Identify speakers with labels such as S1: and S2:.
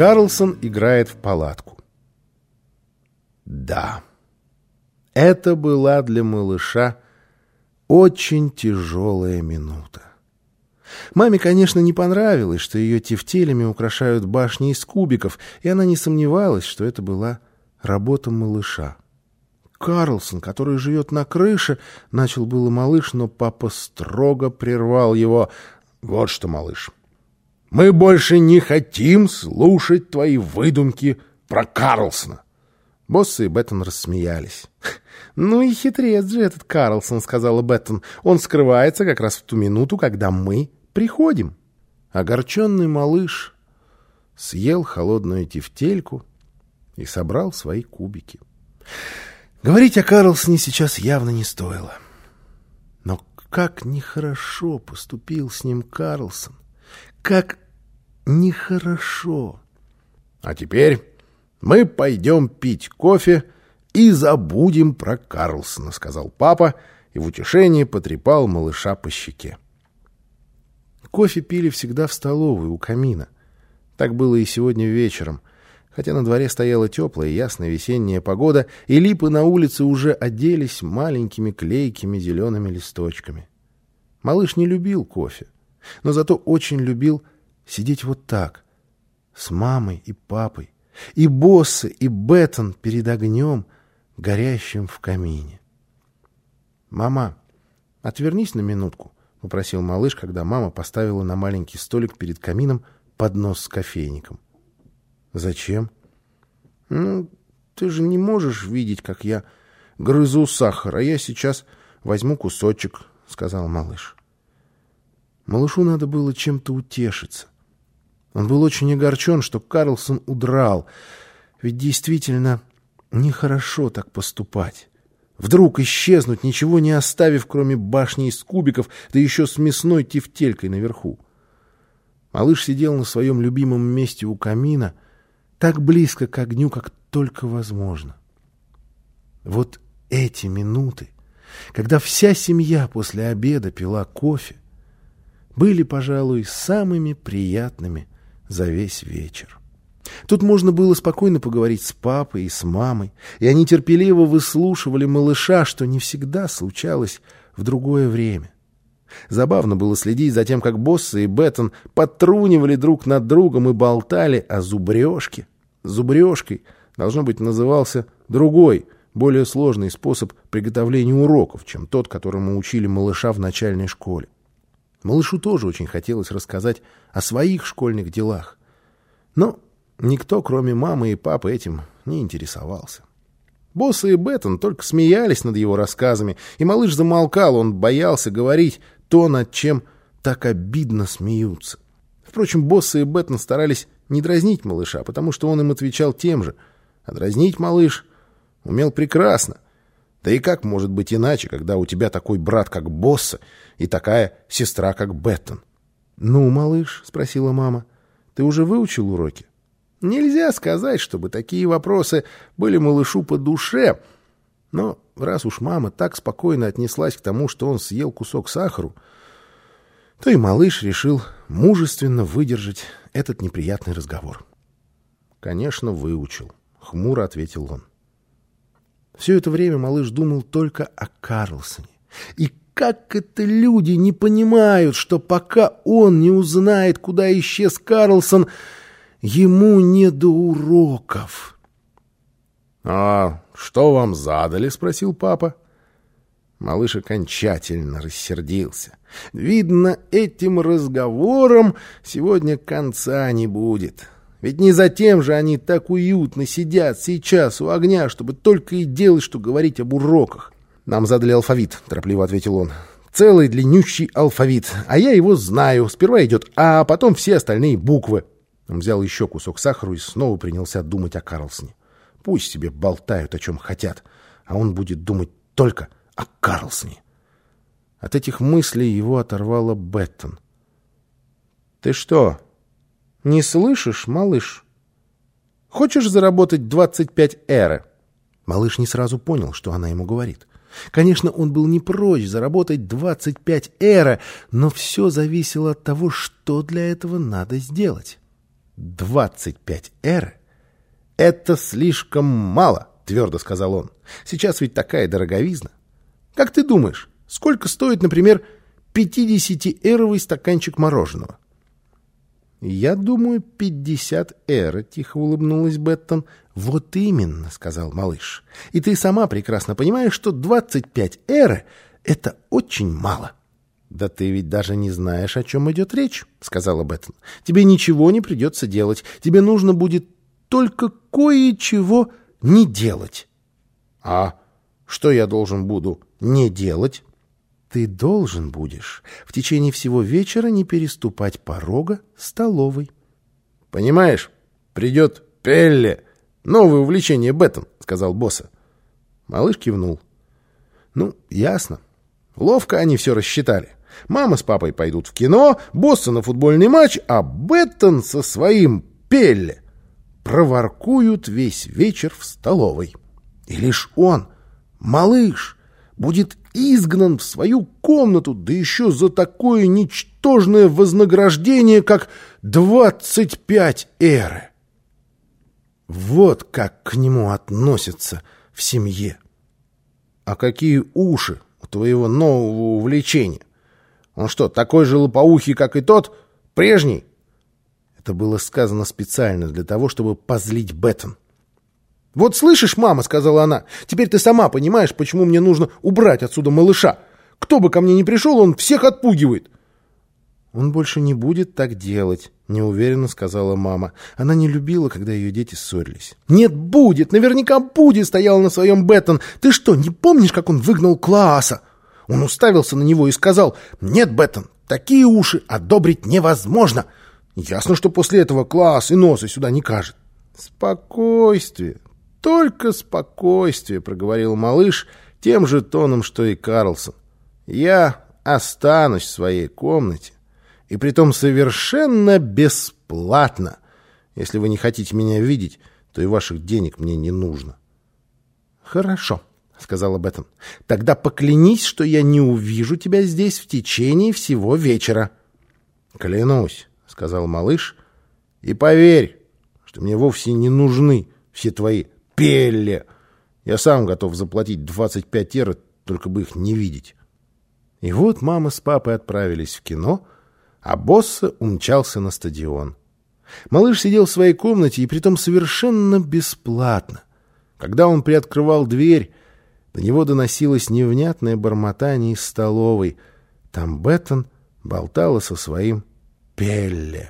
S1: Карлсон играет в палатку. Да, это была для малыша очень тяжелая минута. Маме, конечно, не понравилось, что ее тефтелями украшают башни из кубиков, и она не сомневалась, что это была работа малыша. Карлсон, который живет на крыше, начал было малыш, но папа строго прервал его. Вот что, малыш, мы больше не хотим слушать твои выдумки про Карлсона. Босс и Беттон рассмеялись. «Ну и хитрец же этот Карлсон», — сказала Беттон. «Он скрывается как раз в ту минуту, когда мы приходим». Огорченный малыш съел холодную тефтельку и собрал свои кубики. Говорить о Карлсоне сейчас явно не стоило. Но как нехорошо поступил с ним Карлсон. Как нехорошо. А теперь мы пойдем пить кофе и забудем про Карлсона, — сказал папа и в утешении потрепал малыша по щеке. Кофе пили всегда в столовой у камина. Так было и сегодня вечером, хотя на дворе стояла теплая и ясная весенняя погода, и липы на улице уже оделись маленькими клейкими зелеными листочками. Малыш не любил кофе, но зато очень любил сидеть вот так, с мамой и папой, и боссы, и Беттон перед огнем, горящим в камине. «Мама, отвернись на минутку», — попросил малыш, когда мама поставила на маленький столик перед камином поднос с кофейником. «Зачем?» «Ну, ты же не можешь видеть, как я грызу сахар, а я сейчас возьму кусочек», — сказал малыш. Малышу надо было чем-то утешиться. Он был очень огорчен, что Карлсон удрал. Ведь действительно нехорошо так поступать. Вдруг исчезнуть, ничего не оставив, кроме башни из кубиков, да еще с мясной тефтелькой наверху. Малыш сидел на своем любимом месте у камина, так близко к огню, как только возможно. Вот эти минуты, когда вся семья после обеда пила кофе, были, пожалуй, самыми приятными за весь вечер. Тут можно было спокойно поговорить с папой и с мамой, и они терпеливо выслушивали малыша, что не всегда случалось в другое время. Забавно было следить за тем, как Босса и Беттон подтрунивали друг над другом и болтали о зубрежке. Зубрежкой, должно быть, назывался другой, более сложный способ приготовления уроков, чем тот, которому учили малыша в начальной школе. Малышу тоже очень хотелось рассказать о своих школьных делах. Но никто, кроме мамы и папы, этим не интересовался. Босс и Беттон только смеялись над его рассказами, и малыш замолкал, он боялся говорить то, над чем так обидно смеются. Впрочем, Босса и Беттон старались не дразнить малыша, потому что он им отвечал тем же. А дразнить малыш умел прекрасно — да и как может быть иначе, когда у тебя такой брат, как Босса, и такая сестра, как Беттон? — Ну, малыш, — спросила мама, — ты уже выучил уроки? Нельзя сказать, чтобы такие вопросы были малышу по душе, но раз уж мама так спокойно отнеслась к тому, что он съел кусок сахару, то и малыш решил мужественно выдержать этот неприятный разговор. — Конечно, выучил, — хмуро ответил он. Все это время малыш думал только о Карлсоне. И как это люди не понимают, что пока он не узнает, куда исчез Карлсон, ему не до уроков. — А что вам задали? — спросил папа. Малыш окончательно рассердился. Видно, этим разговором сегодня конца не будет. Ведь не затем же они так уютно сидят сейчас у огня, чтобы только и делать, что говорить об уроках. «Нам задали алфавит», — торопливо ответил он. «Целый длиннющий алфавит, а я его знаю. Сперва идет А, а потом все остальные буквы». Он взял еще кусок сахара и снова принялся думать о Карлсоне. Пусть себе болтают, о чем хотят, а он будет думать только о Карлсоне. От этих мыслей его оторвала Беттон. «Ты что, не слышишь, малыш? Хочешь заработать 25 эры? Малыш не сразу понял, что она ему говорит. Конечно, он был не прочь заработать 25 эра, но все зависело от того, что для этого надо сделать. 25 эры — это слишком мало, твердо сказал он. Сейчас ведь такая дороговизна. Как ты думаешь, сколько стоит, например, 50-эровый стаканчик мороженого? «Я думаю, пятьдесят эра», — тихо улыбнулась Беттон. «Вот именно», — сказал малыш. «И ты сама прекрасно понимаешь, что двадцать пять эра — это очень мало». «Да ты ведь даже не знаешь, о чем идет речь», — сказала Беттон. «Тебе ничего не придется делать. Тебе нужно будет только кое-чего не делать». «А что я должен буду не делать?» Ты должен будешь в течение всего вечера не переступать порога столовой. — Понимаешь, придет Пелле. Новое увлечение Беттон, — сказал босса. Малыш кивнул. — Ну, ясно. Ловко они все рассчитали. Мама с папой пойдут в кино, босса на футбольный матч, а Беттон со своим Пелле проворкуют весь вечер в столовой. И лишь он, малыш, будет изгнан в свою комнату, да еще за такое ничтожное вознаграждение, как двадцать пять эры. Вот как к нему относятся в семье. А какие уши у твоего нового увлечения? Он что, такой же лопоухий, как и тот? Прежний? Это было сказано специально для того, чтобы позлить Беттон. «Вот слышишь, мама», — сказала она, — «теперь ты сама понимаешь, почему мне нужно убрать отсюда малыша. Кто бы ко мне ни пришел, он всех отпугивает». «Он больше не будет так делать», — неуверенно сказала мама. Она не любила, когда ее дети ссорились. «Нет, будет! Наверняка будет!» — стоял на своем Беттон. «Ты что, не помнишь, как он выгнал Клааса?» Он уставился на него и сказал, «Нет, Беттон, такие уши одобрить невозможно!» Ясно, что после этого Класс и носа сюда не кажет. «Спокойствие, «Только спокойствие», — проговорил малыш тем же тоном, что и Карлсон. «Я останусь в своей комнате, и притом совершенно бесплатно. Если вы не хотите меня видеть, то и ваших денег мне не нужно». «Хорошо», — сказала Беттон. «Тогда поклянись, что я не увижу тебя здесь в течение всего вечера». «Клянусь», — сказал малыш, — «и поверь, что мне вовсе не нужны все твои Пелле! Я сам готов заплатить 25 евро, только бы их не видеть. И вот мама с папой отправились в кино, а босса умчался на стадион. Малыш сидел в своей комнате, и притом совершенно бесплатно. Когда он приоткрывал дверь, до него доносилось невнятное бормотание из столовой. Там Беттон болтала со своим Пелле.